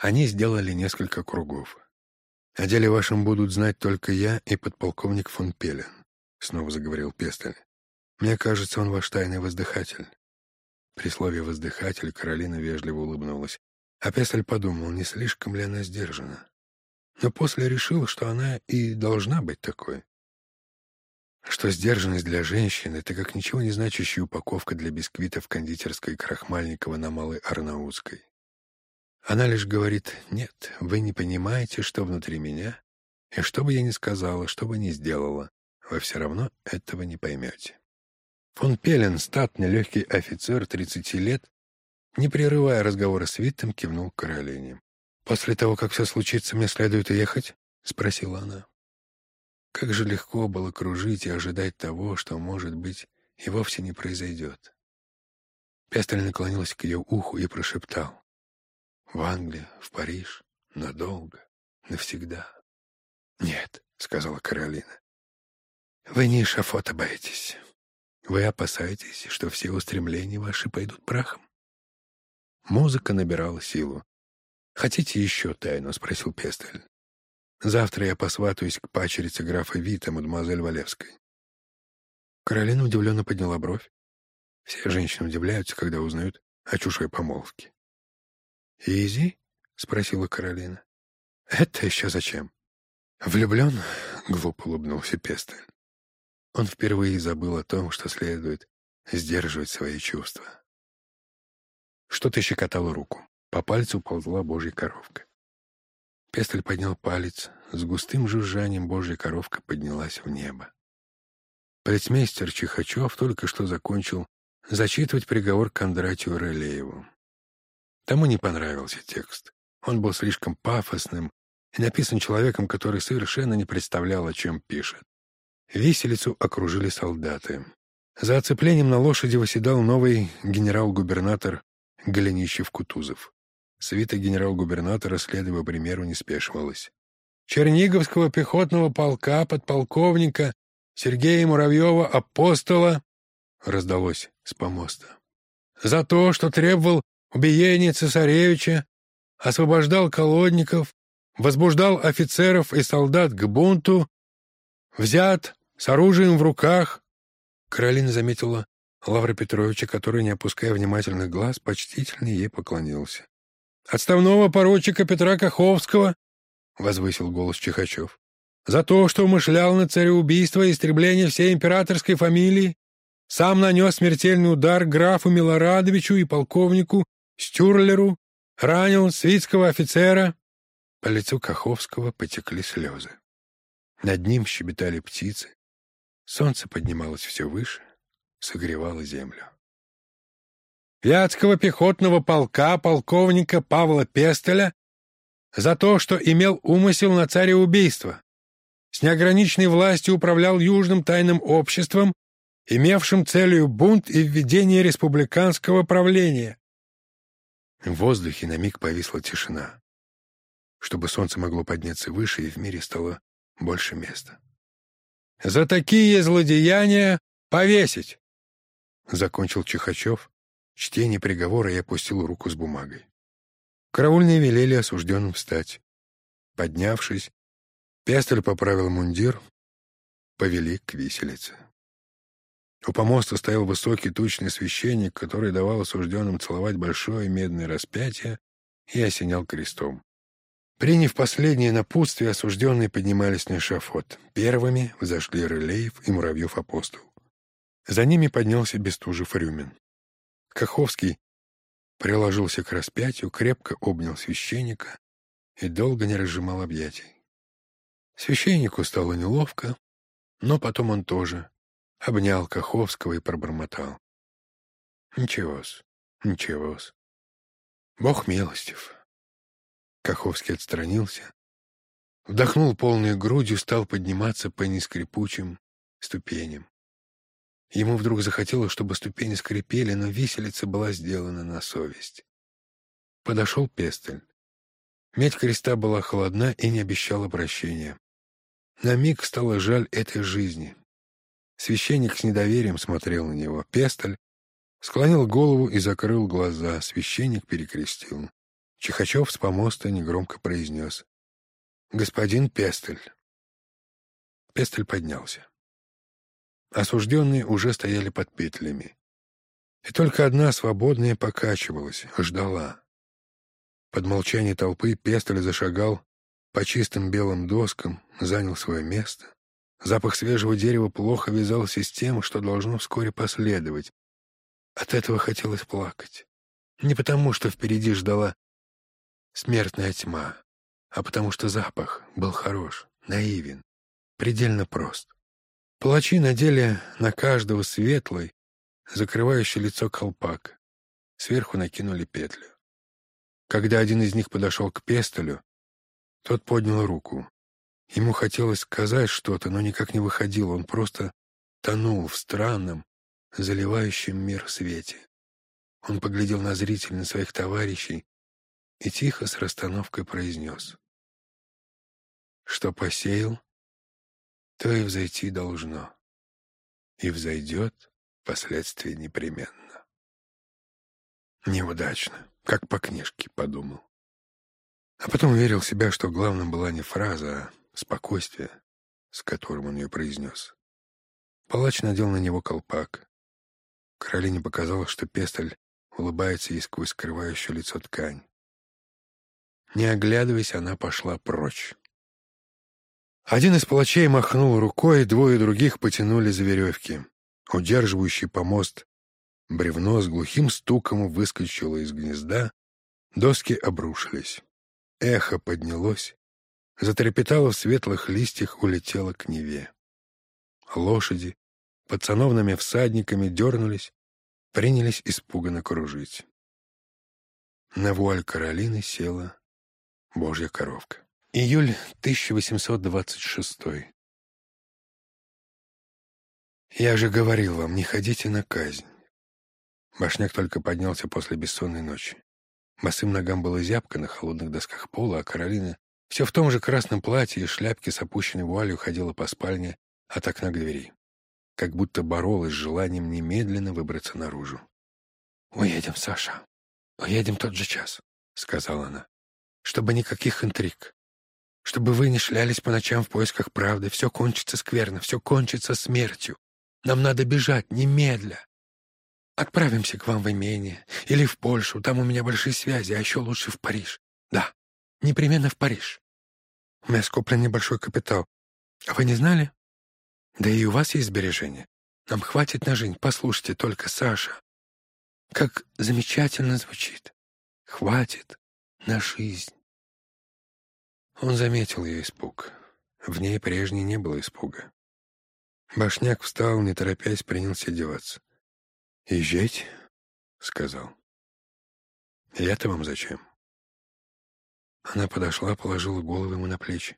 Они сделали несколько кругов. «О деле вашем будут знать только я и подполковник фон Пелен», — снова заговорил Пестель. «Мне кажется, он ваш тайный воздыхатель». При слове «воздыхатель» Каролина вежливо улыбнулась. А Пестель подумал, не слишком ли она сдержана. Но после решил, что она и должна быть такой. Что сдержанность для женщины — это как ничего не значащая упаковка для бисквитов кондитерской Крахмальникова на Малой Арнаутской. Она лишь говорит, «Нет, вы не понимаете, что внутри меня, и что бы я ни сказала, что бы ни сделала, вы все равно этого не поймете». Фон Пелен, статный легкий офицер 30 лет, не прерывая разговора с Виттом, кивнул к Каролине. «После того, как все случится, мне следует уехать?» — спросила она. Как же легко было кружить и ожидать того, что, может быть, и вовсе не произойдет. Пестель наклонился к ее уху и прошептал. «В Англию, в Париж, надолго, навсегда». «Нет», — сказала Каролина. «Вы не шафота боитесь. Вы опасаетесь, что все устремления ваши пойдут прахом?» Музыка набирала силу. «Хотите еще тайну?» — спросил Пестель. Завтра я посватаюсь к пачерице графа Вита, мадемуазель Валевской. Каролина удивленно подняла бровь. Все женщины удивляются, когда узнают о чужой помолвке. «Изи?» — спросила Каролина. «Это еще зачем?» «Влюблен?» — глупо улыбнулся Пестель. Он впервые забыл о том, что следует сдерживать свои чувства. Что-то щекотало руку. По пальцу ползла божья коровка. Пестель поднял палец. С густым жужжанием божья коровка поднялась в небо. Полицмейстер Чихачев только что закончил зачитывать приговор Кондратию Релееву. Тому не понравился текст. Он был слишком пафосным и написан человеком, который совершенно не представлял, о чем пишет. Виселицу окружили солдаты. За оцеплением на лошади восседал новый генерал-губернатор Голенищев-Кутузов. Свита генерал-губернатора, следуя примеру, не спешивалась. Черниговского пехотного полка подполковника Сергея Муравьева апостола раздалось с помоста. За то, что требовал убиения цесаревича, освобождал колодников, возбуждал офицеров и солдат к бунту, взят с оружием в руках. Каролина заметила Лавра Петровича, который, не опуская внимательных глаз, почтительно ей поклонился. «Отставного поручика Петра Каховского», — возвысил голос Чихачев, «за то, что умышлял на цареубийство и истребление всей императорской фамилии, сам нанес смертельный удар графу Милорадовичу и полковнику Стюрлеру, ранил свитского офицера». По лицу Каховского потекли слезы. Над ним щебетали птицы. Солнце поднималось все выше, согревало землю. Вятского пехотного полка полковника Павла Пестеля за то, что имел умысел на цареубийство. С неограниченной властью управлял Южным тайным обществом, имевшим целью бунт и введение республиканского правления. В воздухе на миг повисла тишина, чтобы солнце могло подняться выше и в мире стало больше места. «За такие злодеяния повесить!» — закончил Чихачев, чтение приговора я опустил руку с бумагой. Караульные велели осужденным встать. Поднявшись, Пестель поправил мундир, повели к виселице. У помоста стоял высокий тучный священник, который давал осужденным целовать большое медное распятие и осенял крестом. Приняв последнее напутствие, осужденные поднимались на эшафот. Первыми взошли Рылеев и Муравьев-апостол. За ними поднялся Бестужев-Рюмин. Каховский приложился к распятию, крепко обнял священника и долго не разжимал объятий. Священнику стало неловко, но потом он тоже обнял Каховского и пробормотал. «Ничего-с, ничего-с. Бог милостив». Каховский отстранился, вдохнул полной грудью, стал подниматься по нескрипучим ступеням. Ему вдруг захотелось, чтобы ступени скрипели, но виселица была сделана на совесть. Подошел Пестель. Медь креста была холодна и не обещала прощения. На миг стало жаль этой жизни. Священник с недоверием смотрел на него. Пестель склонил голову и закрыл глаза. Священник перекрестил. Чихачев с помоста негромко произнес. «Господин Пестель». Пестель поднялся. Осужденные уже стояли под петлями. И только одна свободная покачивалась, ждала. Под молчание толпы Пестель зашагал по чистым белым доскам, занял свое место. Запах свежего дерева плохо вязался с тем, что должно вскоре последовать. От этого хотелось плакать. Не потому, что впереди ждала смертная тьма, а потому что запах был хорош, наивен, предельно прост. Палачи надели на каждого светлый, закрывающий лицо колпак. Сверху накинули петлю. Когда один из них подошел к пестолю, тот поднял руку. Ему хотелось сказать что-то, но никак не выходило. Он просто тонул в странном, заливающем мир свете. Он поглядел на зрителей, на своих товарищей и тихо с расстановкой произнес. Что посеял, то и взойти должно. И взойдет впоследствии непременно. Неудачно, как по книжке, подумал. А потом уверил себя, что главным была не фраза, а спокойствие, с которым он ее произнес. Палач надел на него колпак. Каролине показалось, что пестоль улыбается ей сквозь скрывающую лицо ткань. Не оглядываясь, она пошла прочь. Один из палачей махнул рукой, двое других потянули за веревки. Удерживающий помост бревно с глухим стуком выскочило из гнезда, доски обрушились. Эхо поднялось, затрепетало в светлых листьях, улетело к Неве. Лошади под сановными всадниками дернулись, принялись испуганно кружить. На вуаль Каролины села Божья коровка. Июль 1826. Я же говорил вам, не ходите на казнь. Башняк только поднялся после бессонной ночи. Босым ногам было зябко на холодных досках пола, а Каролина все в том же красном платье и шляпке с опущенной вуалью ходила по спальне от окна к двери, как будто боролась с желанием немедленно выбраться наружу. «Уедем, Саша. Уедем тот же час», — сказала она чтобы никаких интриг. Чтобы вы не шлялись по ночам в поисках правды. Все кончится скверно, все кончится смертью. Нам надо бежать немедля. Отправимся к вам в имение или в Польшу. Там у меня большие связи, а еще лучше в Париж. Непременно в Париж. У меня скоплен небольшой капитал. А вы не знали? Да и у вас есть сбережения. Нам хватит на жизнь. Послушайте только, Саша. Как замечательно звучит. Хватит на жизнь. Он заметил ее испуг. В ней прежней не было испуга. Башняк встал, не торопясь, принялся одеваться. «Езжайте», — сказал. «Я-то вам зачем?» Она подошла, положила голову ему на плечи.